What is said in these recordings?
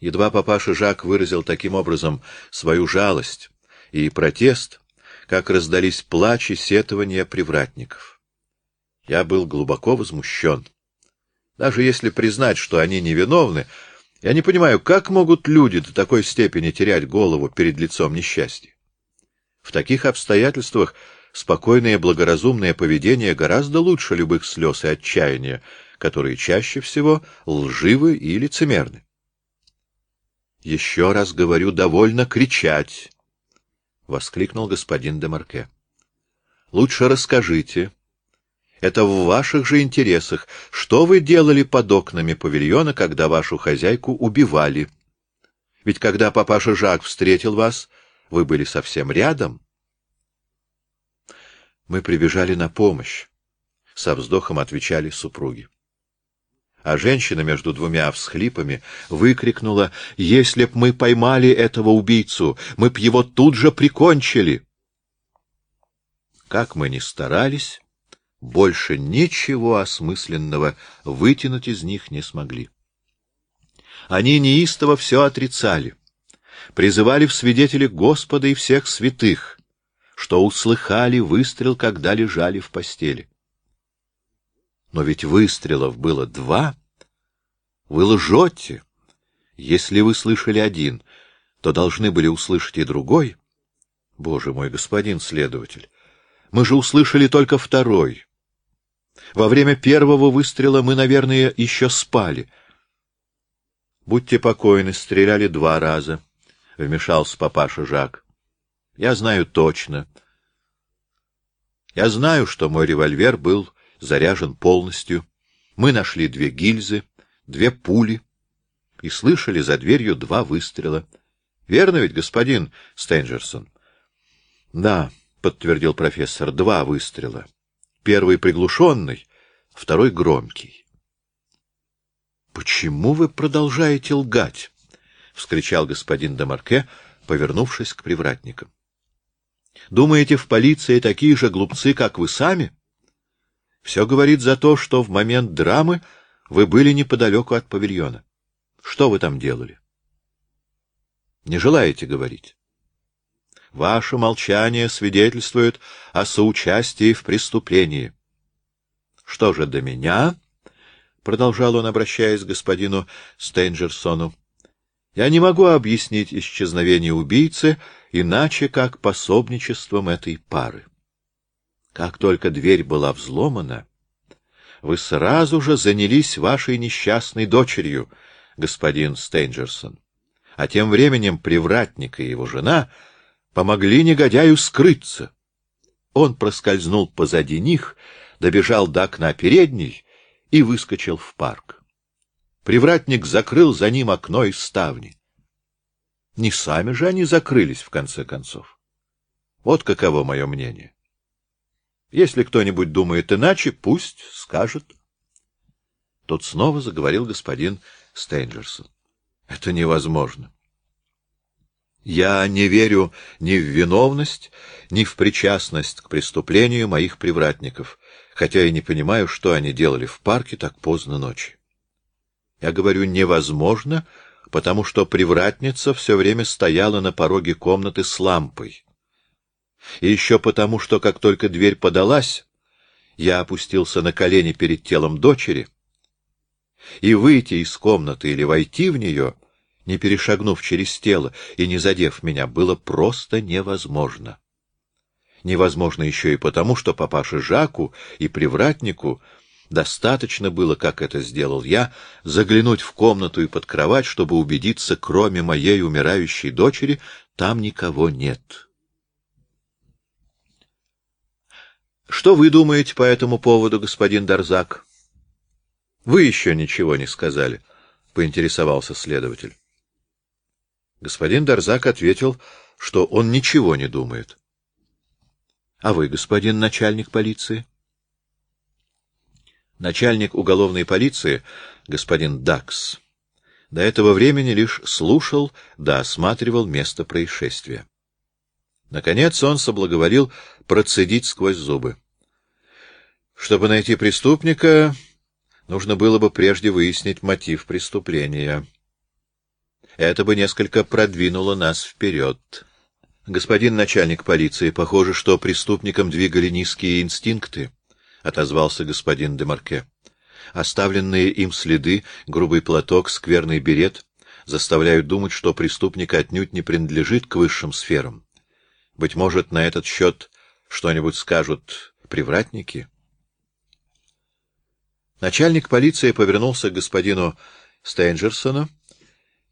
Едва папаша Жак выразил таким образом свою жалость и протест, как раздались плач и сетования привратников. Я был глубоко возмущен. Даже если признать, что они невиновны, я не понимаю, как могут люди до такой степени терять голову перед лицом несчастья. В таких обстоятельствах спокойное благоразумное поведение гораздо лучше любых слез и отчаяния, которые чаще всего лживы и лицемерны. Еще раз говорю, довольно кричать, воскликнул господин де Марке. Лучше расскажите. Это в ваших же интересах. Что вы делали под окнами павильона, когда вашу хозяйку убивали? Ведь когда папаша Жак встретил вас, вы были совсем рядом. Мы прибежали на помощь, со вздохом отвечали супруги а женщина между двумя всхлипами выкрикнула, «Если б мы поймали этого убийцу, мы б его тут же прикончили!» Как мы ни старались, больше ничего осмысленного вытянуть из них не смогли. Они неистово все отрицали, призывали в свидетели Господа и всех святых, что услыхали выстрел, когда лежали в постели. Но ведь выстрелов было два. Вы лжете. Если вы слышали один, то должны были услышать и другой. Боже мой, господин следователь, мы же услышали только второй. Во время первого выстрела мы, наверное, еще спали. Будьте покойны, стреляли два раза, — вмешался папаша Жак. Я знаю точно. Я знаю, что мой револьвер был заряжен полностью. Мы нашли две гильзы, две пули и слышали за дверью два выстрела. Верно ведь, господин Стенджерсон? — Да, — подтвердил профессор, — два выстрела. Первый приглушенный, второй громкий. — Почему вы продолжаете лгать? — вскричал господин Демарке, повернувшись к привратникам. — Думаете, в полиции такие же глупцы, как вы сами? — все говорит за то, что в момент драмы вы были неподалеку от павильона. Что вы там делали? Не желаете говорить? Ваше молчание свидетельствует о соучастии в преступлении. Что же до меня, — продолжал он, обращаясь к господину Стейнджерсону, — я не могу объяснить исчезновение убийцы иначе, как пособничеством этой пары. Как только дверь была взломана, вы сразу же занялись вашей несчастной дочерью, господин Стейнджерсон. А тем временем привратник и его жена помогли негодяю скрыться. Он проскользнул позади них, добежал до окна передней и выскочил в парк. Привратник закрыл за ним окно и ставни. Не сами же они закрылись, в конце концов. Вот каково мое мнение. Если кто-нибудь думает иначе, пусть скажет. Тут снова заговорил господин Стейнджерсон. Это невозможно. Я не верю ни в виновность, ни в причастность к преступлению моих привратников, хотя и не понимаю, что они делали в парке так поздно ночью. Я говорю «невозможно», потому что привратница все время стояла на пороге комнаты с лампой. И еще потому, что как только дверь подалась, я опустился на колени перед телом дочери, и выйти из комнаты или войти в нее, не перешагнув через тело и не задев меня, было просто невозможно. Невозможно еще и потому, что папаше Жаку и привратнику достаточно было, как это сделал я, заглянуть в комнату и под кровать, чтобы убедиться, кроме моей умирающей дочери, там никого нет. Что вы думаете по этому поводу, господин Дарзак? Вы еще ничего не сказали, поинтересовался следователь. Господин Дарзак ответил, что он ничего не думает. А вы, господин начальник полиции? Начальник уголовной полиции, господин Дакс, до этого времени лишь слушал да осматривал место происшествия. Наконец он соблаговолил процедить сквозь зубы. Чтобы найти преступника, нужно было бы прежде выяснить мотив преступления. Это бы несколько продвинуло нас вперед. Господин начальник полиции, похоже, что преступникам двигали низкие инстинкты, — отозвался господин Демарке. Оставленные им следы, грубый платок, скверный берет заставляют думать, что преступник отнюдь не принадлежит к высшим сферам. Быть может, на этот счет что-нибудь скажут привратники? Начальник полиции повернулся к господину Стейнджерсону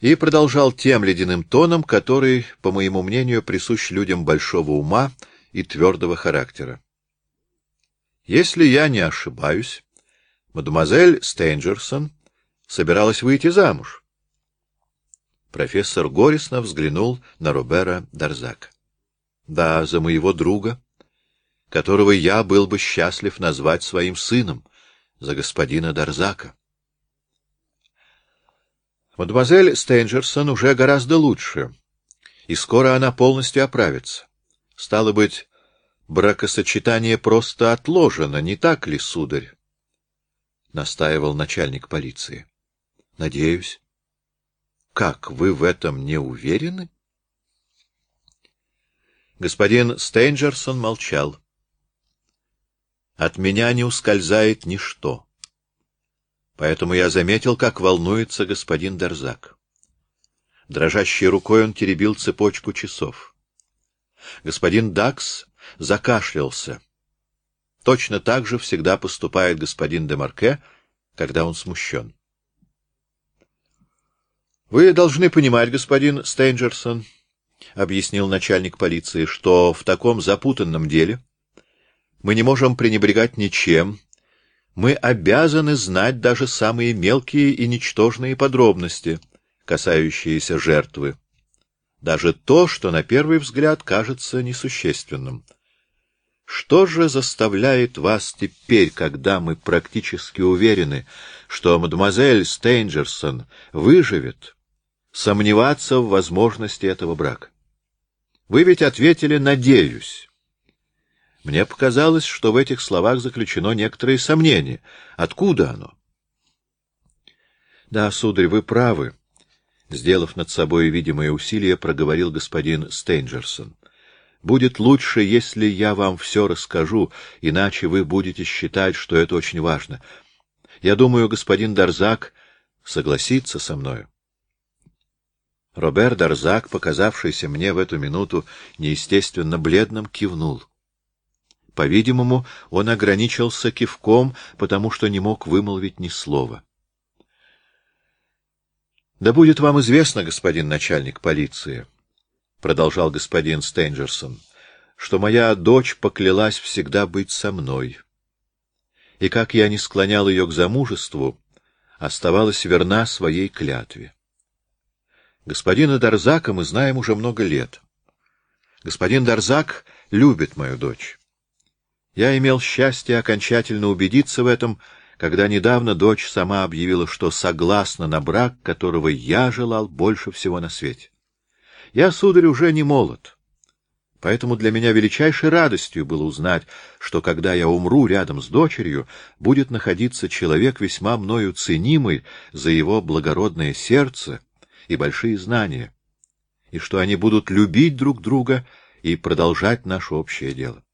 и продолжал тем ледяным тоном, который, по моему мнению, присущ людям большого ума и твердого характера. Если я не ошибаюсь, мадемуазель Стейнджерсон собиралась выйти замуж. Профессор горестно взглянул на Робера Дарзака. Да, за моего друга, которого я был бы счастлив назвать своим сыном, за господина Дарзака. Мадемуазель Стейнджерсон уже гораздо лучше, и скоро она полностью оправится. Стало быть, бракосочетание просто отложено, не так ли, сударь? — настаивал начальник полиции. — Надеюсь. — Как, вы в этом не уверены? Господин Стейнджерсон молчал. — От меня не ускользает ничто. Поэтому я заметил, как волнуется господин Дарзак. Дрожащей рукой он теребил цепочку часов. Господин Дакс закашлялся. Точно так же всегда поступает господин Демарке, когда он смущен. — Вы должны понимать, господин Стейнджерсон, — объяснил начальник полиции, — что в таком запутанном деле мы не можем пренебрегать ничем, мы обязаны знать даже самые мелкие и ничтожные подробности, касающиеся жертвы. Даже то, что на первый взгляд кажется несущественным. Что же заставляет вас теперь, когда мы практически уверены, что мадемуазель Стейнджерсон выживет, сомневаться в возможности этого брака? Вы ведь ответили «надеюсь». Мне показалось, что в этих словах заключено некоторое сомнение. Откуда оно? — Да, сударь, вы правы. Сделав над собой видимое усилие, проговорил господин Стейнджерсон. — Будет лучше, если я вам все расскажу, иначе вы будете считать, что это очень важно. Я думаю, господин Дарзак согласится со мною. Робер Дарзак, показавшийся мне в эту минуту неестественно бледным, кивнул. — по-видимому, он ограничился кивком, потому что не мог вымолвить ни слова. — Да будет вам известно, господин начальник полиции, — продолжал господин Стейнджерсон, — что моя дочь поклялась всегда быть со мной. И как я не склонял ее к замужеству, оставалась верна своей клятве. Господина Дарзака мы знаем уже много лет. Господин Дарзак любит мою дочь. Я имел счастье окончательно убедиться в этом, когда недавно дочь сама объявила, что согласна на брак, которого я желал больше всего на свете. Я, сударь, уже не молод. Поэтому для меня величайшей радостью было узнать, что когда я умру рядом с дочерью, будет находиться человек весьма мною ценимый за его благородное сердце и большие знания, и что они будут любить друг друга и продолжать наше общее дело.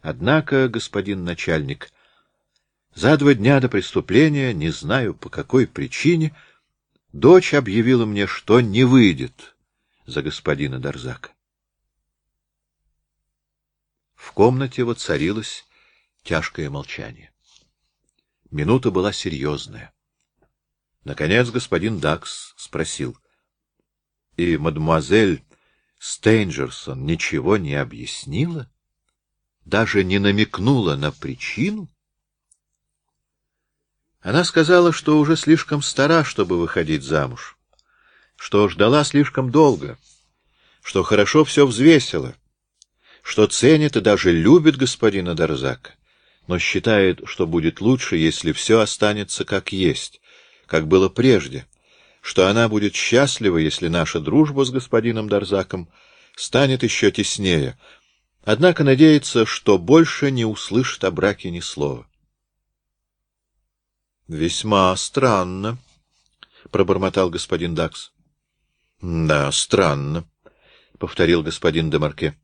Однако, господин начальник, за два дня до преступления, не знаю по какой причине, дочь объявила мне, что не выйдет за господина Дарзака. В комнате воцарилось тяжкое молчание. Минута была серьезная. Наконец господин Дакс спросил. — И мадемуазель Стейнджерсон ничего не объяснила? даже не намекнула на причину? Она сказала, что уже слишком стара, чтобы выходить замуж, что ждала слишком долго, что хорошо все взвесила, что ценит и даже любит господина Дарзака, но считает, что будет лучше, если все останется как есть, как было прежде, что она будет счастлива, если наша дружба с господином Дарзаком станет еще теснее, Однако надеется, что больше не услышит о браке ни слова. — Весьма странно, — пробормотал господин Дакс. — Да, странно, — повторил господин Демарке.